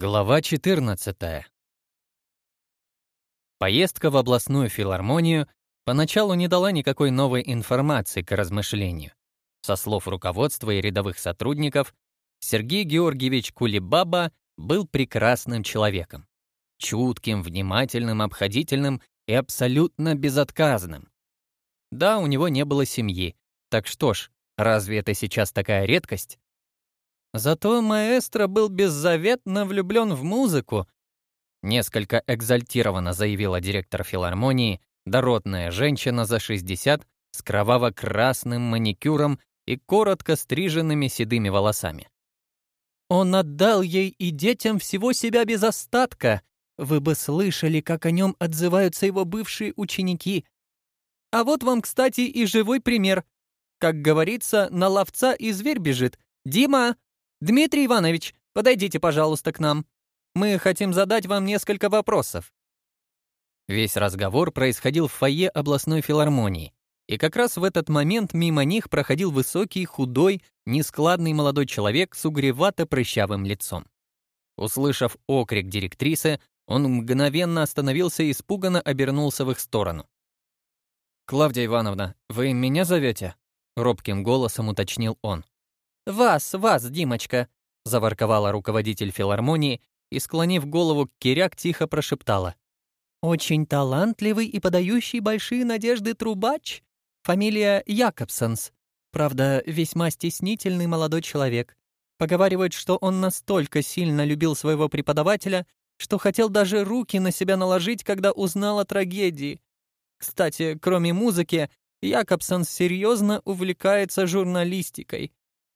Глава 14. Поездка в областную филармонию поначалу не дала никакой новой информации к размышлению. Со слов руководства и рядовых сотрудников, Сергей Георгиевич Кулибаба был прекрасным человеком. Чутким, внимательным, обходительным и абсолютно безотказным. Да, у него не было семьи. Так что ж, разве это сейчас такая редкость? Зато маэстро был беззаветно влюблен в музыку, несколько экзальтированно заявила директор филармонии, дородная женщина за 60 с кроваво-красным маникюром и коротко стриженными седыми волосами. Он отдал ей и детям всего себя без остатка. Вы бы слышали, как о нем отзываются его бывшие ученики. А вот вам, кстати, и живой пример. Как говорится, на ловца и зверь бежит. «Дима, Дмитрий Иванович, подойдите, пожалуйста, к нам. Мы хотим задать вам несколько вопросов. Весь разговор происходил в фойе областной филармонии, и как раз в этот момент мимо них проходил высокий, худой, нескладный молодой человек с угревато-прыщавым лицом. Услышав окрик директрисы, он мгновенно остановился и испуганно обернулся в их сторону. «Клавдия Ивановна, вы меня зовете?» — робким голосом уточнил он. «Вас, вас, Димочка!» — заворковала руководитель филармонии и, склонив голову к Киряк, тихо прошептала. «Очень талантливый и подающий большие надежды трубач. Фамилия Якобсонс. Правда, весьма стеснительный молодой человек. Поговаривают, что он настолько сильно любил своего преподавателя, что хотел даже руки на себя наложить, когда узнал о трагедии. Кстати, кроме музыки, Якобсон серьезно увлекается журналистикой.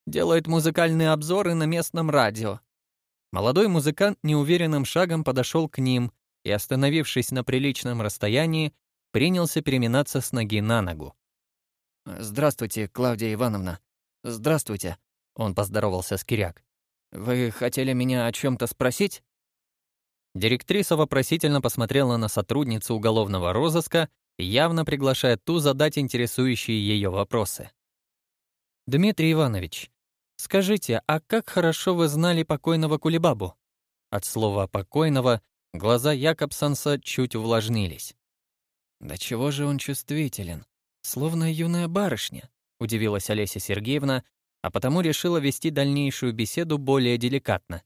Делает музыкальные обзоры на местном радио. Молодой музыкант неуверенным шагом подошел к ним и, остановившись на приличном расстоянии, принялся переминаться с ноги на ногу. «Здравствуйте, Клавдия Ивановна. Здравствуйте», — он поздоровался с Киряк. «Вы хотели меня о чем то спросить?» Директриса вопросительно посмотрела на сотрудницу уголовного розыска, явно приглашая ту задать интересующие ее вопросы. «Дмитрий Иванович, «Скажите, а как хорошо вы знали покойного Кулебабу?» От слова «покойного» глаза Якобсонса чуть увлажнились. «Да чего же он чувствителен? Словно юная барышня», — удивилась Олеся Сергеевна, а потому решила вести дальнейшую беседу более деликатно.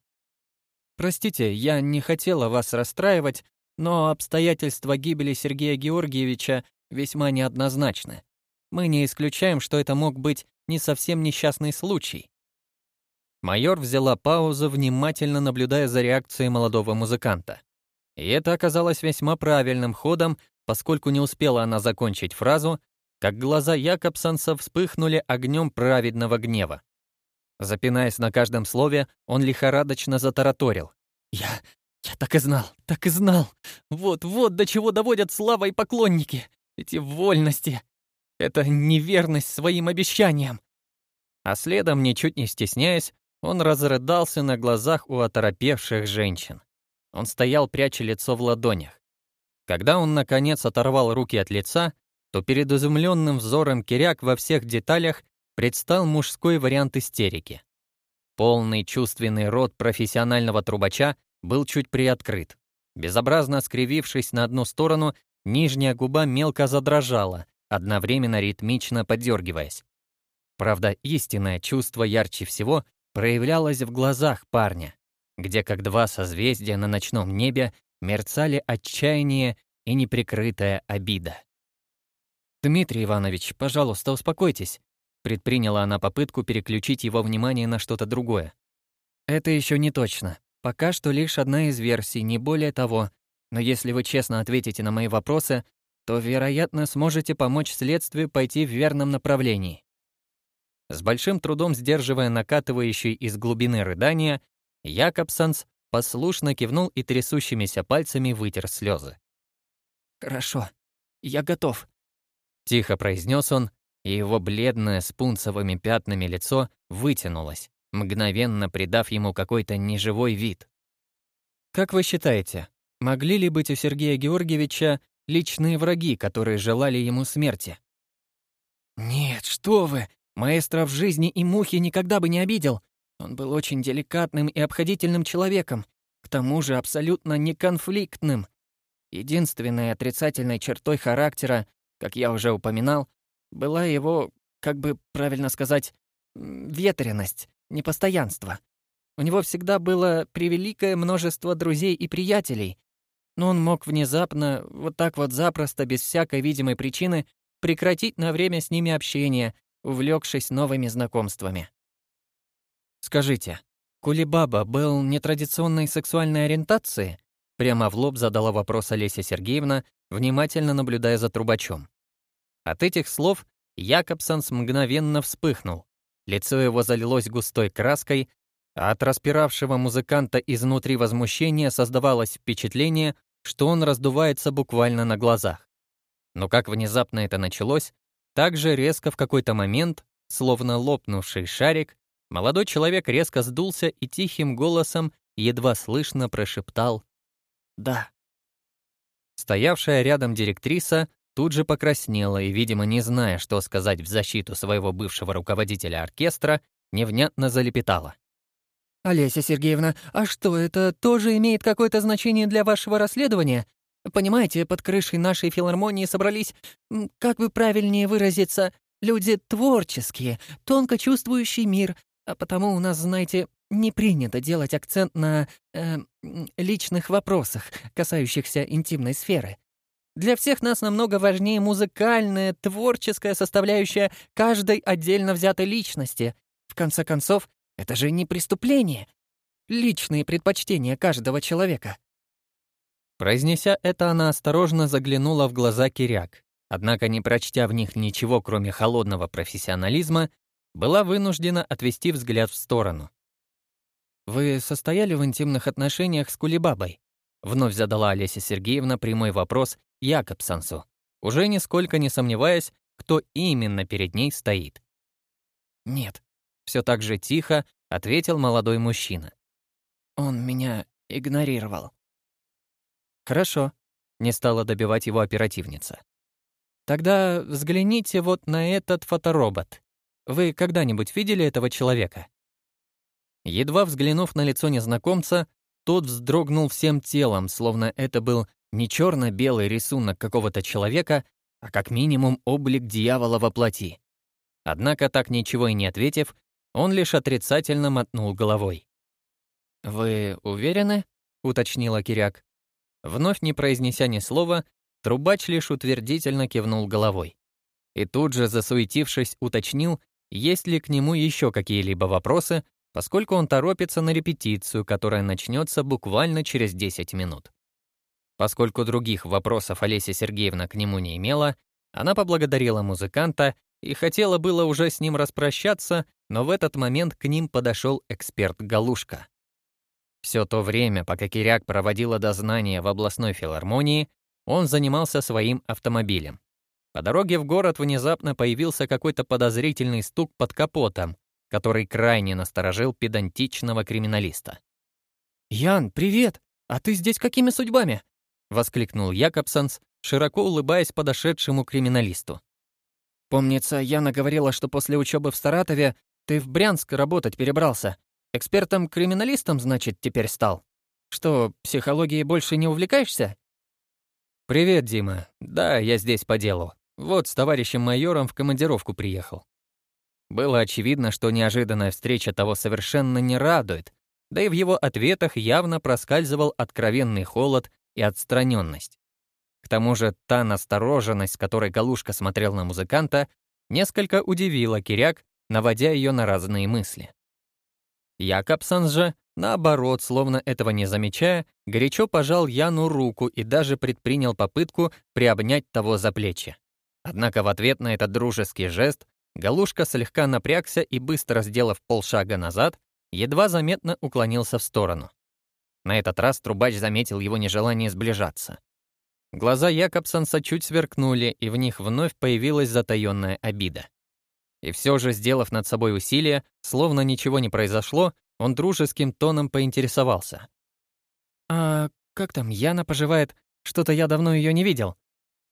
«Простите, я не хотела вас расстраивать, но обстоятельства гибели Сергея Георгиевича весьма неоднозначны. Мы не исключаем, что это мог быть не совсем несчастный случай. Майор взяла паузу, внимательно наблюдая за реакцией молодого музыканта. И это оказалось весьма правильным ходом, поскольку не успела она закончить фразу, как глаза Якобсонса вспыхнули огнем праведного гнева. Запинаясь на каждом слове, он лихорадочно затараторил. «Я... я так и знал, так и знал! Вот-вот до чего доводят слава и поклонники! Эти вольности! Это неверность своим обещаниям!» А следом, ничуть не стесняясь, он разрыдался на глазах у оторопевших женщин. Он стоял, пряча лицо в ладонях. Когда он, наконец, оторвал руки от лица, то перед изумленным взором Киряк во всех деталях предстал мужской вариант истерики. Полный чувственный рот профессионального трубача был чуть приоткрыт. Безобразно скривившись на одну сторону, нижняя губа мелко задрожала, одновременно ритмично подергиваясь. Правда, истинное чувство ярче всего проявлялась в глазах парня, где как два созвездия на ночном небе мерцали отчаяние и неприкрытая обида. «Дмитрий Иванович, пожалуйста, успокойтесь», предприняла она попытку переключить его внимание на что-то другое. «Это еще не точно. Пока что лишь одна из версий, не более того. Но если вы честно ответите на мои вопросы, то, вероятно, сможете помочь следствию пойти в верном направлении. С большим трудом сдерживая накатывающий из глубины рыдания, Якобсанс послушно кивнул и трясущимися пальцами вытер слезы. «Хорошо, я готов», — тихо произнес он, и его бледное с пунцовыми пятнами лицо вытянулось, мгновенно придав ему какой-то неживой вид. «Как вы считаете, могли ли быть у Сергея Георгиевича личные враги, которые желали ему смерти?» «Нет, что вы! Маэстро в жизни и мухи никогда бы не обидел. Он был очень деликатным и обходительным человеком, к тому же абсолютно неконфликтным. Единственной отрицательной чертой характера, как я уже упоминал, была его, как бы правильно сказать, ветренность, непостоянство. У него всегда было превеликое множество друзей и приятелей, но он мог внезапно, вот так вот запросто, без всякой видимой причины, прекратить на время с ними общение — увлекшись новыми знакомствами. «Скажите, Кулибаба был нетрадиционной сексуальной ориентации?» Прямо в лоб задала вопрос Олеся Сергеевна, внимательно наблюдая за трубачом. От этих слов Якобсонс мгновенно вспыхнул. Лицо его залилось густой краской, а от распиравшего музыканта изнутри возмущения создавалось впечатление, что он раздувается буквально на глазах. Но как внезапно это началось, также резко в какой-то момент, словно лопнувший шарик, молодой человек резко сдулся и тихим голосом едва слышно прошептал «Да». Стоявшая рядом директриса тут же покраснела и, видимо, не зная, что сказать в защиту своего бывшего руководителя оркестра, невнятно залепетала. «Олеся Сергеевна, а что, это тоже имеет какое-то значение для вашего расследования? Понимаете, под крышей нашей филармонии собрались, как бы правильнее выразиться, люди творческие, тонко чувствующий мир, а потому у нас, знаете, не принято делать акцент на э, личных вопросах, касающихся интимной сферы. Для всех нас намного важнее музыкальная, творческая составляющая каждой отдельно взятой личности. В конце концов, это же не преступление. Личные предпочтения каждого человека. Произнеся это, она осторожно заглянула в глаза Киряк, однако, не прочтя в них ничего, кроме холодного профессионализма, была вынуждена отвести взгляд в сторону. «Вы состояли в интимных отношениях с Кулибабой?» — вновь задала Олеся Сергеевна прямой вопрос Якобсансу, уже нисколько не сомневаясь, кто именно перед ней стоит. «Нет», — все так же тихо ответил молодой мужчина. «Он меня игнорировал». «Хорошо», — не стала добивать его оперативница. «Тогда взгляните вот на этот фоторобот. Вы когда-нибудь видели этого человека?» Едва взглянув на лицо незнакомца, тот вздрогнул всем телом, словно это был не черно-белый рисунок какого-то человека, а как минимум облик дьявола во плоти. Однако, так ничего и не ответив, он лишь отрицательно мотнул головой. «Вы уверены?» — уточнила Киряк. Вновь не произнеся ни слова, трубач лишь утвердительно кивнул головой. И тут же, засуетившись, уточнил, есть ли к нему еще какие-либо вопросы, поскольку он торопится на репетицию, которая начнется буквально через 10 минут. Поскольку других вопросов Олеся Сергеевна к нему не имела, она поблагодарила музыканта и хотела было уже с ним распрощаться, но в этот момент к ним подошел эксперт Галушка. Все то время, пока Киряк проводила дознание в областной филармонии, он занимался своим автомобилем. По дороге в город внезапно появился какой-то подозрительный стук под капотом, который крайне насторожил педантичного криминалиста. «Ян, привет! А ты здесь какими судьбами?» — воскликнул Якобсонс, широко улыбаясь подошедшему криминалисту. «Помнится, Яна говорила, что после учебы в Саратове ты в Брянск работать перебрался. Экспертом-криминалистом, значит, теперь стал? Что, психологией больше не увлекаешься? Привет, Дима. Да, я здесь по делу. Вот с товарищем майором в командировку приехал. Было очевидно, что неожиданная встреча того совершенно не радует, да и в его ответах явно проскальзывал откровенный холод и отстраненность. К тому же та настороженность, с которой Галушка смотрел на музыканта, несколько удивила Киряк, наводя ее на разные мысли. Якобсон же, наоборот, словно этого не замечая, горячо пожал Яну руку и даже предпринял попытку приобнять того за плечи. Однако в ответ на этот дружеский жест Галушка слегка напрягся и, быстро сделав полшага назад, едва заметно уклонился в сторону. На этот раз трубач заметил его нежелание сближаться. Глаза Якобсонса чуть сверкнули, и в них вновь появилась затаённая обида. И все же, сделав над собой усилие, словно ничего не произошло, он дружеским тоном поинтересовался. «А как там Яна поживает? Что-то я давно ее не видел.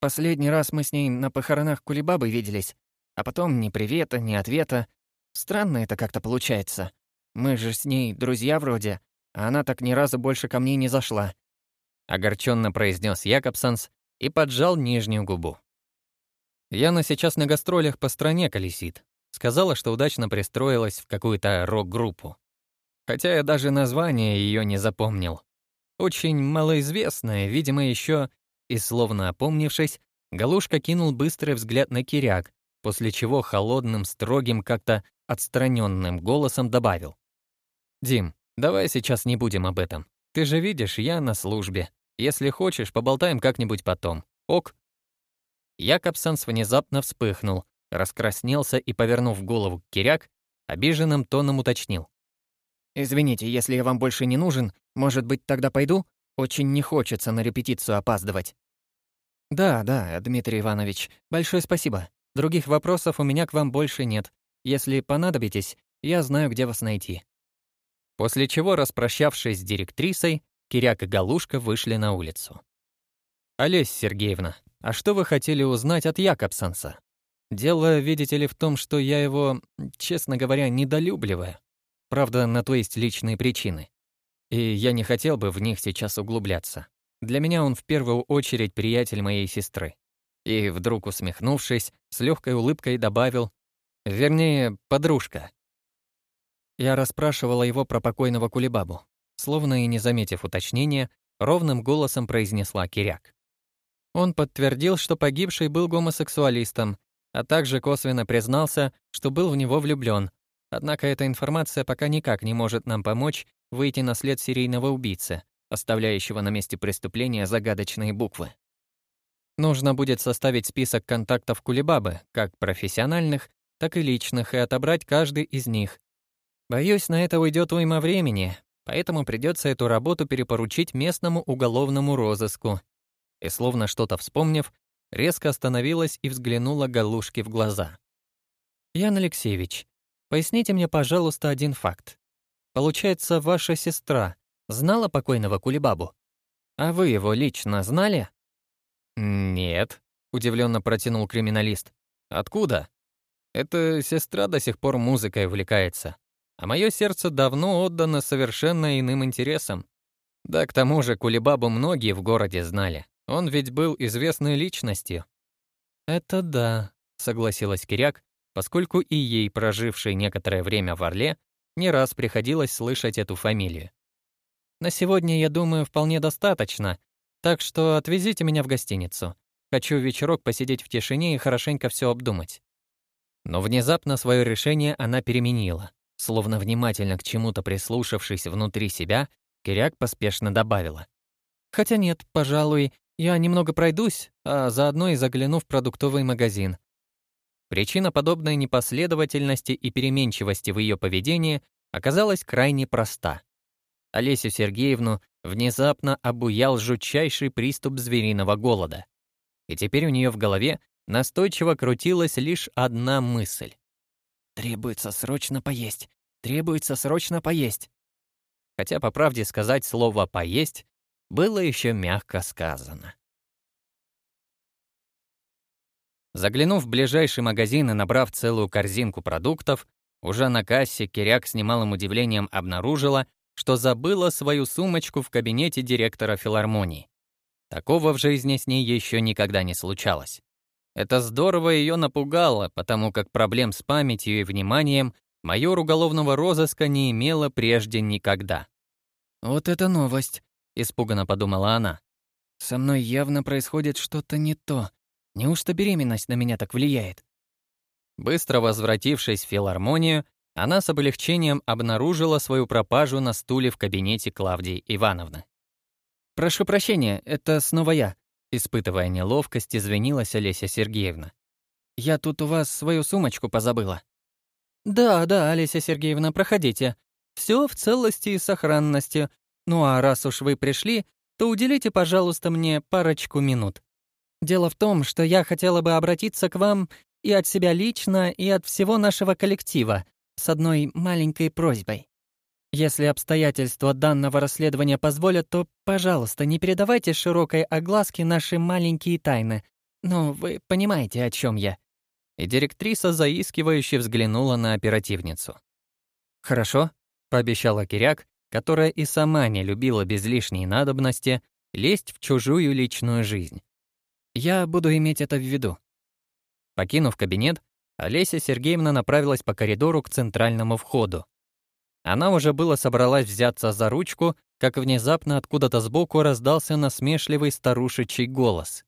Последний раз мы с ней на похоронах Кулибабы виделись, а потом ни привета, ни ответа. Странно это как-то получается. Мы же с ней друзья вроде, а она так ни разу больше ко мне не зашла». Огорченно произнес Якобсонс и поджал нижнюю губу. Яна сейчас на гастролях по стране колесит. Сказала, что удачно пристроилась в какую-то рок-группу. Хотя я даже название ее не запомнил. Очень малоизвестная, видимо, еще и словно опомнившись, Галушка кинул быстрый взгляд на Киряк, после чего холодным, строгим, как-то отстраненным голосом добавил. «Дим, давай сейчас не будем об этом. Ты же видишь, я на службе. Если хочешь, поболтаем как-нибудь потом. Ок?» Якобсенс внезапно вспыхнул, раскраснелся и, повернув голову к Киряк, обиженным тоном уточнил. «Извините, если я вам больше не нужен, может быть, тогда пойду? Очень не хочется на репетицию опаздывать». «Да, да, Дмитрий Иванович, большое спасибо. Других вопросов у меня к вам больше нет. Если понадобитесь, я знаю, где вас найти». После чего, распрощавшись с директрисой, Киряк и Галушка вышли на улицу. «Олесь Сергеевна, «А что вы хотели узнать от Якобсонса?» «Дело, видите ли, в том, что я его, честно говоря, недолюбливаю. Правда, на то есть личные причины. И я не хотел бы в них сейчас углубляться. Для меня он в первую очередь приятель моей сестры». И вдруг, усмехнувшись, с легкой улыбкой добавил, вернее, подружка. Я расспрашивала его про покойного Кулебабу. Словно и не заметив уточнения, ровным голосом произнесла Киряк. Он подтвердил, что погибший был гомосексуалистом, а также косвенно признался, что был в него влюблён. Однако эта информация пока никак не может нам помочь выйти на след серийного убийцы, оставляющего на месте преступления загадочные буквы. Нужно будет составить список контактов Кулебабы, как профессиональных, так и личных, и отобрать каждый из них. Боюсь, на это уйдёт уйма времени, поэтому придётся эту работу перепоручить местному уголовному розыску, и, словно что-то вспомнив, резко остановилась и взглянула Галушке в глаза. «Ян Алексеевич, поясните мне, пожалуйста, один факт. Получается, ваша сестра знала покойного Кулебабу? А вы его лично знали?» «Нет», — удивленно протянул криминалист. «Откуда?» «Эта сестра до сих пор музыкой увлекается, а мое сердце давно отдано совершенно иным интересам. Да к тому же Кулебабу многие в городе знали. Он ведь был известной личностью. «Это да», — согласилась Киряк, поскольку и ей, прожившей некоторое время в Орле, не раз приходилось слышать эту фамилию. «На сегодня, я думаю, вполне достаточно, так что отвезите меня в гостиницу. Хочу вечерок посидеть в тишине и хорошенько все обдумать». Но внезапно свое решение она переменила. Словно внимательно к чему-то прислушавшись внутри себя, Киряк поспешно добавила. «Хотя нет, пожалуй, я немного пройдусь, а заодно и загляну в продуктовый магазин. Причина подобной непоследовательности и переменчивости в ее поведении оказалась крайне проста. Олесю Сергеевну внезапно обуял жутчайший приступ звериного голода. И теперь у нее в голове настойчиво крутилась лишь одна мысль. «Требуется срочно поесть! Требуется срочно поесть!» Хотя, по правде сказать, слово «поесть» было еще мягко сказано. Заглянув в ближайший магазин и набрав целую корзинку продуктов, уже на кассе Киряк с немалым удивлением обнаружила, что забыла свою сумочку в кабинете директора филармонии. Такого в жизни с ней еще никогда не случалось. Это здорово ее напугало, потому как проблем с памятью и вниманием майор уголовного розыска не имела прежде никогда. «Вот это новость!» — испуганно подумала она. «Со мной явно происходит что-то не то. Неужто беременность на меня так влияет?» Быстро возвратившись в филармонию, она с облегчением обнаружила свою пропажу на стуле в кабинете Клавдии Ивановны. «Прошу прощения, это снова я», — испытывая неловкость, извинилась Олеся Сергеевна. «Я тут у вас свою сумочку позабыла». «Да, да, Олеся Сергеевна, проходите. Все в целости и сохранности. Ну а раз уж вы пришли, то уделите, пожалуйста, мне парочку минут. Дело в том, что я хотела бы обратиться к вам и от себя лично, и от всего нашего коллектива с одной маленькой просьбой. Если обстоятельства данного расследования позволят, то, пожалуйста, не передавайте широкой огласке наши маленькие тайны. Но вы понимаете, о чем я». И директриса заискивающе взглянула на оперативницу. «Хорошо», — пообещала Киряк которая и сама не любила без лишней надобности лезть в чужую личную жизнь. Я буду иметь это в виду. Покинув кабинет, Олеся Сергеевна направилась по коридору к центральному входу. Она уже было собралась взяться за ручку, как внезапно откуда-то сбоку раздался насмешливый старушечий голос.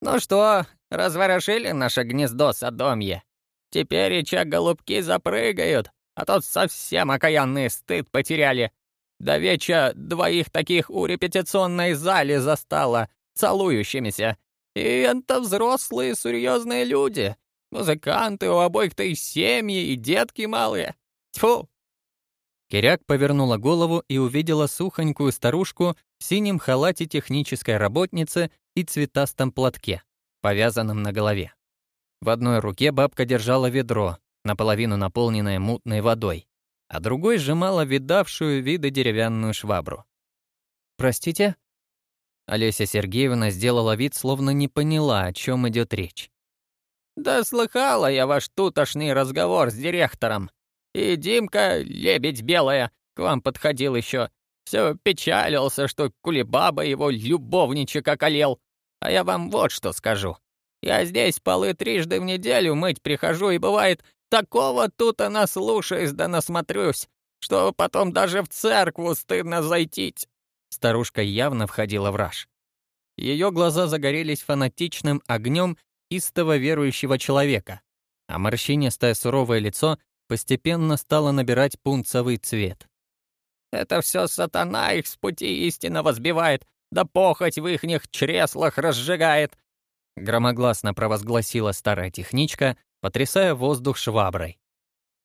«Ну что, разворошили наше гнездо садомье? Теперь и ча голубки запрыгают, а тот совсем окаянный стыд потеряли. До веча двоих таких у репетиционной зале застала, целующимися. И это взрослые серьезные люди. Музыканты у обоих-то и семьи, и детки малые. Тьфу!» Киряк повернула голову и увидела сухонькую старушку в синем халате технической работницы и цветастом платке, повязанном на голове. В одной руке бабка держала ведро, наполовину наполненная мутной водой, а другой сжимала видавшую виды деревянную швабру. «Простите?» Олеся Сергеевна сделала вид, словно не поняла, о чем идет речь. «Да слыхала я ваш тутошный разговор с директором. И Димка, лебедь белая, к вам подходил еще. Все печалился, что Кулебаба его любовничек околел. А я вам вот что скажу. Я здесь полы трижды в неделю мыть прихожу, и бывает, Такого тут она слушаюсь да насмотрюсь, что потом даже в церкву стыдно зайти. Старушка явно входила в раж. Ее глаза загорелись фанатичным огнем истово верующего человека, а морщинистое суровое лицо постепенно стало набирать пунцовый цвет. «Это все сатана их с пути истинного сбивает, да похоть в ихних чреслах разжигает!» громогласно провозгласила старая техничка, потрясая воздух шваброй.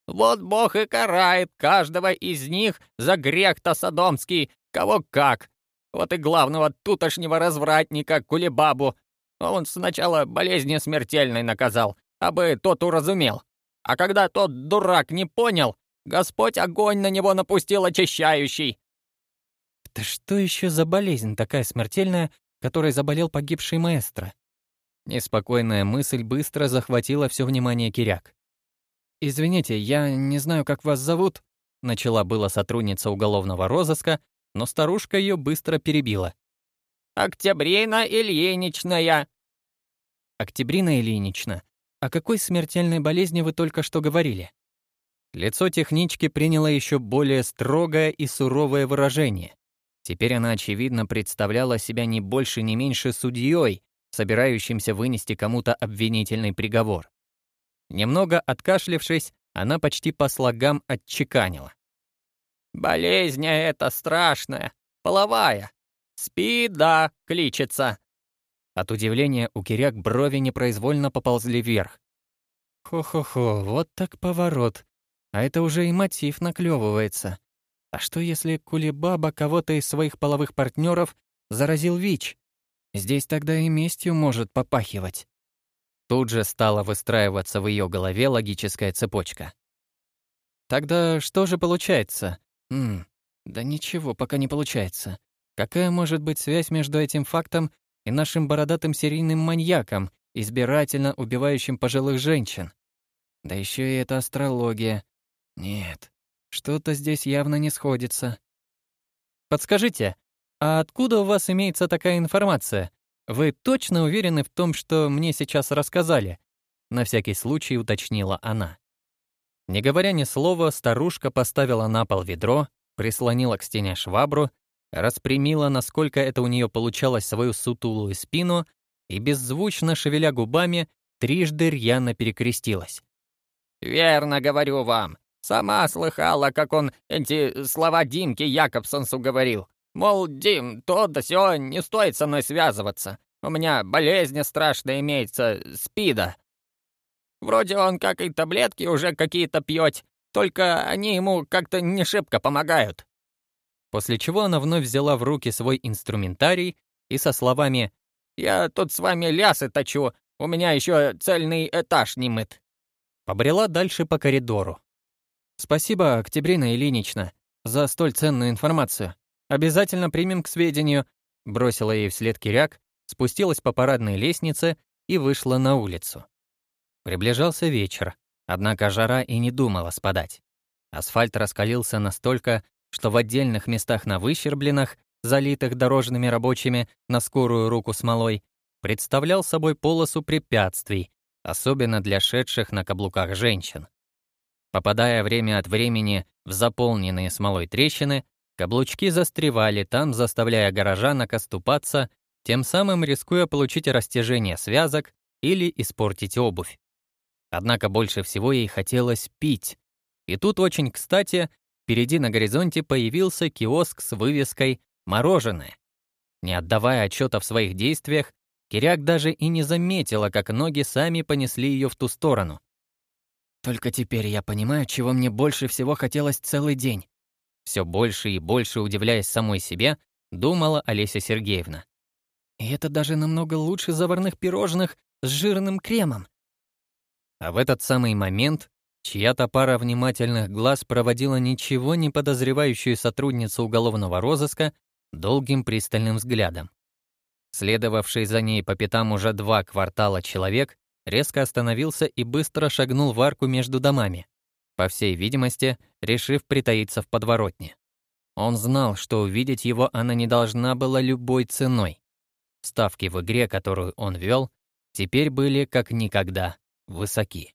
«Вот Бог и карает каждого из них за грех-то садомский, кого как. Вот и главного тутошнего развратника Кулебабу. Он сначала болезни смертельной наказал, а бы тот уразумел. А когда тот дурак не понял, Господь огонь на него напустил очищающий». «Это что еще за болезнь такая смертельная, которой заболел погибший маэстро?» Неспокойная мысль быстро захватила все внимание Киряк. «Извините, я не знаю, как вас зовут», — начала была сотрудница уголовного розыска, но старушка ее быстро перебила. «Октябрина Ильиничная!» «Октябрина Ильинична, о какой смертельной болезни вы только что говорили?» Лицо технички приняло еще более строгое и суровое выражение. Теперь она, очевидно, представляла себя не больше, не меньше судьей, собирающимся вынести кому-то обвинительный приговор. Немного откашлившись, она почти по слогам отчеканила. «Болезнь эта страшная, половая. Спида кличется». От удивления у Киряк брови непроизвольно поползли вверх. «Хо-хо-хо, вот так поворот. А это уже и мотив наклевывается. А что, если кулибаба кого-то из своих половых партнеров заразил ВИЧ?» Здесь тогда и местью может попахивать. Тут же стала выстраиваться в ее голове логическая цепочка. Тогда что же получается? М -м, да ничего пока не получается. Какая может быть связь между этим фактом и нашим бородатым серийным маньяком, избирательно убивающим пожилых женщин? Да еще и это астрология. Нет, что-то здесь явно не сходится. «Подскажите, «А откуда у вас имеется такая информация? Вы точно уверены в том, что мне сейчас рассказали?» На всякий случай уточнила она. Не говоря ни слова, старушка поставила на пол ведро, прислонила к стене швабру, распрямила, насколько это у нее получалось, свою сутулую спину и, беззвучно шевеля губами, трижды рьяно перекрестилась. «Верно говорю вам. Сама слыхала, как он эти слова Димки Якобсонсу говорил. Мол, Дим, то да сё, не стоит со мной связываться. У меня болезнь страшная имеется, спида. Вроде он, как и таблетки, уже какие-то пьёт, только они ему как-то не шибко помогают». После чего она вновь взяла в руки свой инструментарий и со словами «Я тут с вами лясы точу, у меня еще цельный этаж не мыт», побрела дальше по коридору. «Спасибо, Октябрина Ильинична, за столь ценную информацию», Обязательно примем к сведению», — бросила ей вслед Киряк, спустилась по парадной лестнице и вышла на улицу. Приближался вечер, однако жара и не думала спадать. Асфальт раскалился настолько, что в отдельных местах на выщербленных, залитых дорожными рабочими на скорую руку смолой, представлял собой полосу препятствий, особенно для шедших на каблуках женщин. Попадая время от времени в заполненные смолой трещины, Каблучки застревали там, заставляя горожанок оступаться, тем самым рискуя получить растяжение связок или испортить обувь. Однако больше всего ей хотелось пить. И тут очень кстати, впереди на горизонте появился киоск с вывеской «Мороженое». Не отдавая отчета в своих действиях, Киряк даже и не заметила, как ноги сами понесли ее в ту сторону. «Только теперь я понимаю, чего мне больше всего хотелось целый день», все больше и больше, удивляясь самой себе, думала Олеся Сергеевна. И это даже намного лучше заварных пирожных с жирным кремом. А в этот самый момент чья-то пара внимательных глаз проводила ничего не подозревающую сотрудницу уголовного розыска долгим пристальным взглядом. Следовавший за ней по пятам уже два квартала человек резко остановился и быстро шагнул в арку между домами по всей видимости, решив притаиться в подворотне. Он знал, что увидеть его она не должна была любой ценой. Ставки в игре, которую он вел, теперь были как никогда высоки.